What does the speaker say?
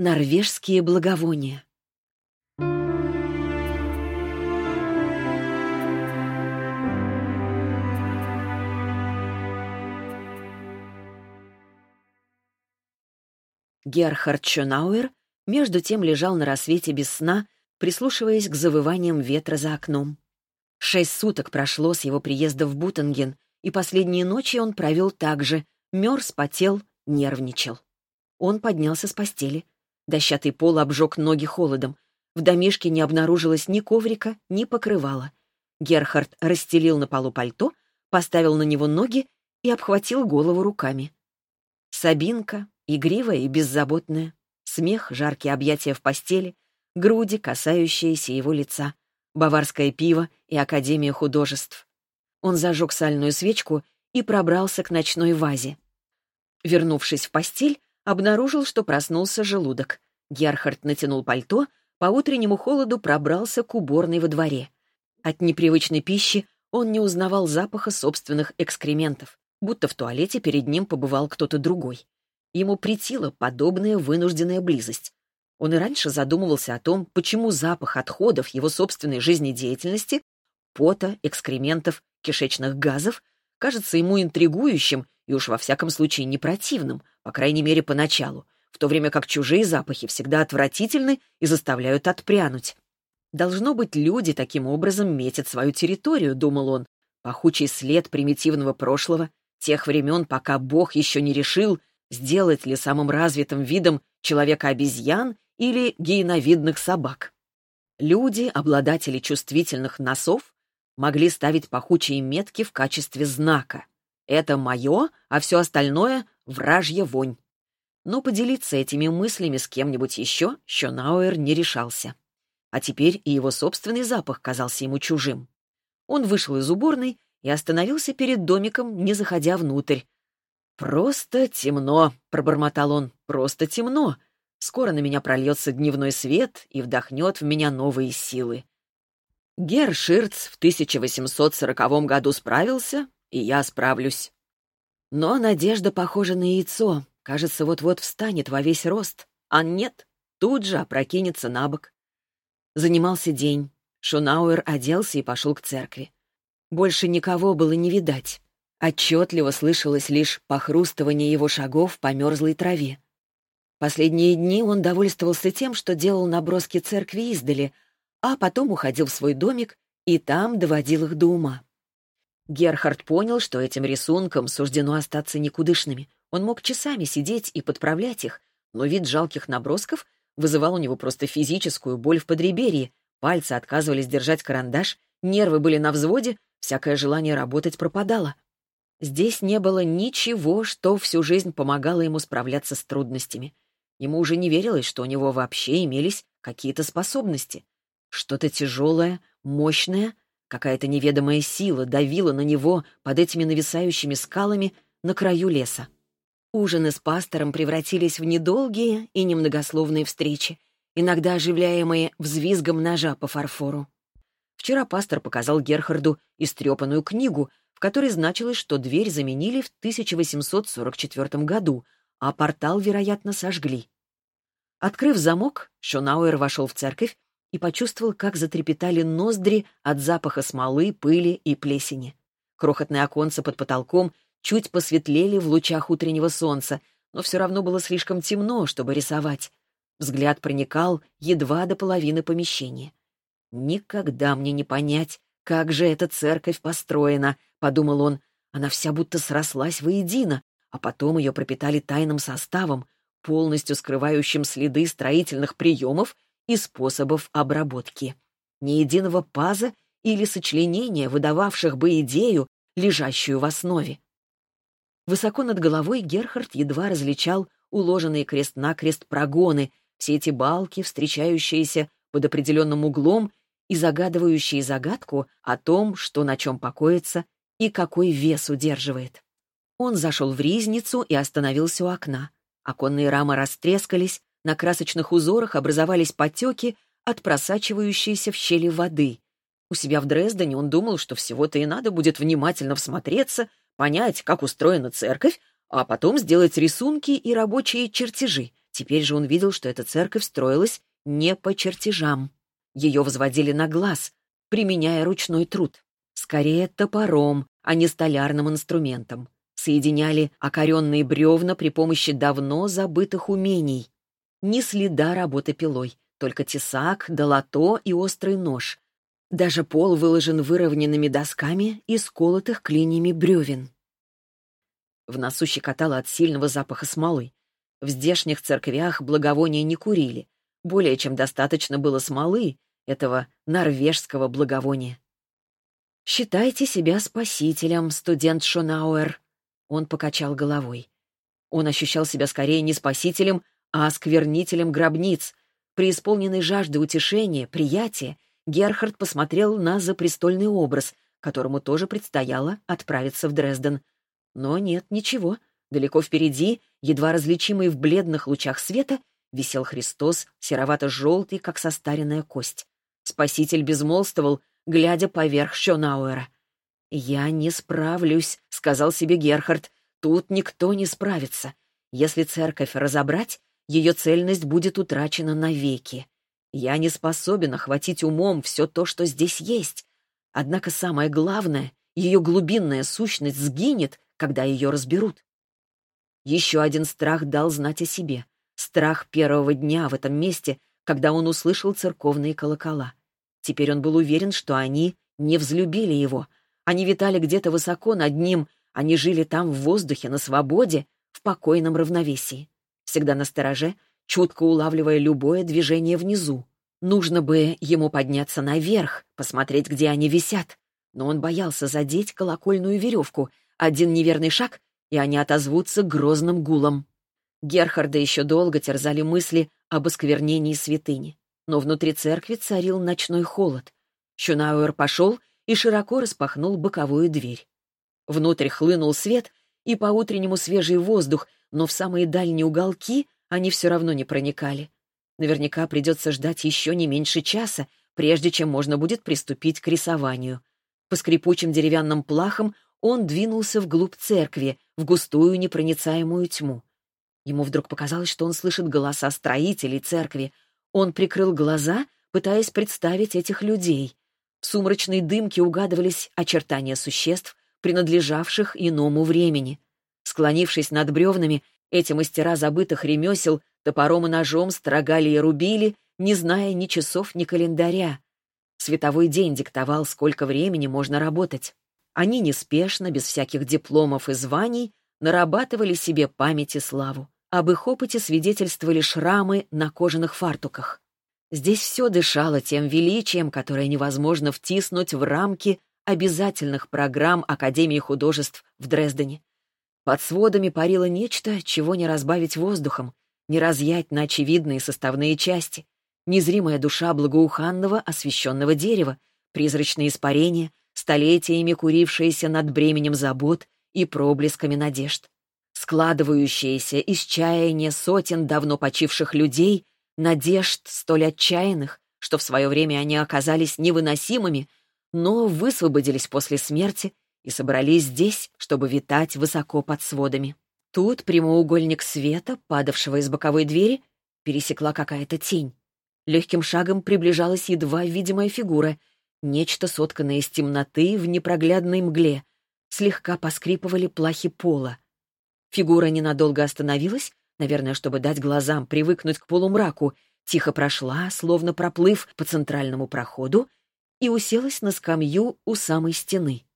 Норвежские благовония. Герхард Шонауэр между тем лежал на рассвете без сна, прислушиваясь к завываниям ветра за окном. Шесть суток прошло с его приезда в Бутенген, и последние ночи он провел так же, мерз, потел, нервничал. Он поднялся с постели. Дощатый пол обжег ноги холодом. В домишке не обнаружилось ни коврика, ни покрывала. Герхард расстелил на полу пальто, поставил на него ноги и обхватил голову руками. Сабинка, игривая и беззаботная, смех, жаркие объятия в постели, груди, касающиеся его лица, баварское пиво и Академия художеств. Он зажег сальную свечку и пробрался к ночной вазе. Вернувшись в постель, обнаружил, что проснулся желудок. Герхард натянул пальто, по утреннему холоду пробрался к уборной во дворе. От непривычной пищи он не узнавал запаха собственных экскрементов, будто в туалете перед ним побывал кто-то другой. Ему претила подобная вынужденная близость. Он и раньше задумывался о том, почему запах отходов его собственной жизнедеятельности, пота, экскрементов, кишечных газов, кажется ему интригующим и уж во всяком случае не противным, по крайней мере, поначалу, в то время как чужие запахи всегда отвратительны и заставляют отпрянуть. Должно быть, люди таким образом метят свою территорию, думал он, пахучий след примитивного прошлого, тех времен, пока Бог еще не решил, сделать ли самым развитым видом человека-обезьян или гиеновидных собак. Люди, обладатели чувствительных носов, могли ставить пахучие метки в качестве знака. Это мое, а все остальное — вражья вонь. Но поделиться этими мыслями с кем-нибудь еще Щонауэр не решался. А теперь и его собственный запах казался ему чужим. Он вышел из уборной и остановился перед домиком, не заходя внутрь, «Просто темно», — пробормотал он, — «просто темно. Скоро на меня прольется дневной свет и вдохнет в меня новые силы». Гер Ширц в 1840 году справился, и я справлюсь. Но надежда похожа на яйцо, кажется, вот-вот встанет во весь рост, а нет, тут же опрокинется на бок. Занимался день. Шунауэр оделся и пошел к церкви. Больше никого было не видать. Отчетливо слышалось лишь похрустывание его шагов по мерзлой траве. Последние дни он довольствовался тем, что делал наброски церкви издали, а потом уходил в свой домик и там доводил их до ума. Герхард понял, что этим рисункам суждено остаться никудышными. Он мог часами сидеть и подправлять их, но вид жалких набросков вызывал у него просто физическую боль в подреберье, пальцы отказывались держать карандаш, нервы были на взводе, всякое желание работать пропадало. Здесь не было ничего, что всю жизнь помогало ему справляться с трудностями. Ему уже не верилось, что у него вообще имелись какие-то способности. Что-то тяжелое, мощное, какая-то неведомая сила давила на него под этими нависающими скалами на краю леса. Ужины с пастором превратились в недолгие и немногословные встречи, иногда оживляемые взвизгом ножа по фарфору. Вчера пастор показал Герхарду истрепанную книгу, в которой значилось, что дверь заменили в 1844 году, а портал, вероятно, сожгли. Открыв замок, Шонауэр вошел в церковь и почувствовал, как затрепетали ноздри от запаха смолы, пыли и плесени. Крохотные оконца под потолком чуть посветлели в лучах утреннего солнца, но все равно было слишком темно, чтобы рисовать. Взгляд проникал едва до половины помещения. Никогда мне не понять, как же эта церковь построена, — подумал он. Она вся будто срослась воедино, а потом ее пропитали тайным составом, полностью скрывающим следы строительных приемов и способов обработки. Ни единого паза или сочленения, выдававших бы идею, лежащую в основе. Высоко над головой Герхард едва различал уложенные крест-накрест прогоны, все эти балки, встречающиеся под определенным углом и загадывающие загадку о том, что на чем покоится и какой вес удерживает. Он зашел в ризницу и остановился у окна. Оконные рамы растрескались, на красочных узорах образовались потеки от просачивающейся в щели воды. У себя в Дрездене он думал, что всего-то и надо будет внимательно всмотреться, понять, как устроена церковь, а потом сделать рисунки и рабочие чертежи, Теперь же он видел, что эта церковь строилась не по чертежам. Ее возводили на глаз, применяя ручной труд. Скорее топором, а не столярным инструментом. Соединяли окоренные бревна при помощи давно забытых умений. Ни следа работы пилой, только тесак, долото и острый нож. Даже пол выложен выровненными досками и сколотых клиньями бревен. В носу щекотало от сильного запаха смолы. В здешних церквях благовония не курили. Более чем достаточно было смолы, этого норвежского благовония. «Считайте себя спасителем, студент Шонауэр», — он покачал головой. Он ощущал себя скорее не спасителем, а осквернителем гробниц. При исполненной жажды утешения, приятия, Герхард посмотрел на запрестольный образ, которому тоже предстояло отправиться в Дрезден. Но нет, ничего. Далеко впереди, едва различимый в бледных лучах света, висел Христос, серовато-желтый, как состаренная кость. Спаситель безмолвствовал, глядя поверх Шонауэра. «Я не справлюсь», — сказал себе Герхард. «Тут никто не справится. Если церковь разобрать, ее цельность будет утрачена навеки. Я не способен охватить умом все то, что здесь есть. Однако самое главное, ее глубинная сущность сгинет, когда ее разберут. Еще один страх дал знать о себе. Страх первого дня в этом месте, когда он услышал церковные колокола. Теперь он был уверен, что они не взлюбили его. Они витали где-то высоко над ним, они жили там в воздухе, на свободе, в покойном равновесии. Всегда на стороже — чутко улавливая любое движение внизу. Нужно бы ему подняться наверх, посмотреть, где они висят. Но он боялся задеть колокольную веревку. Один неверный шаг, и они отозвутся грозным гулом. Герхарда еще долго терзали мысли об осквернении святыни. Но внутри церкви царил ночной холод. Шунауэр пошел и широко распахнул боковую дверь. Внутрь хлынул свет и по-утреннему свежий воздух, но в самые дальние уголки они все равно не проникали. Наверняка придется ждать еще не меньше часа, прежде чем можно будет приступить к рисованию. По скрипучим деревянным плахам он двинулся вглубь церкви, в густую непроницаемую тьму. Ему вдруг показалось, что он слышит голоса строителей церкви. Он прикрыл глаза, пытаясь представить этих людей. В сумрачной дымке угадывались очертания существ, принадлежавших иному времени. Склонившись над бревнами, эти мастера забытых ремесел топором и ножом строгали и рубили, не зная ни часов, ни календаря. Световой день диктовал, сколько времени можно работать. Они неспешно, без всяких дипломов и званий, нарабатывали себе память и славу. Об их опыте свидетельствовали шрамы на кожаных фартуках. Здесь все дышало тем величием, которое невозможно втиснуть в рамки обязательных программ Академии художеств в Дрездене. Под сводами парило нечто, чего не разбавить воздухом, не разъять на очевидные составные части. Незримая душа благоуханного освещенного дерева, призрачные испарения, столетиями курившиеся над бременем забот и проблесками надежд. Складывающиеся из чаяния сотен давно почивших людей, надежд столь отчаянных, что в свое время они оказались невыносимыми, но высвободились после смерти и собрались здесь, чтобы витать высоко под сводами. Тут прямоугольник света, падавшего из боковой двери, пересекла какая-то тень. Легким шагом приближалась едва видимая фигура, нечто сотканное из темноты в непроглядной мгле. Слегка поскрипывали плахи пола. Фигура ненадолго остановилась, наверное, чтобы дать глазам привыкнуть к полумраку, тихо прошла, словно проплыв по центральному проходу, и уселась на скамью у самой стены.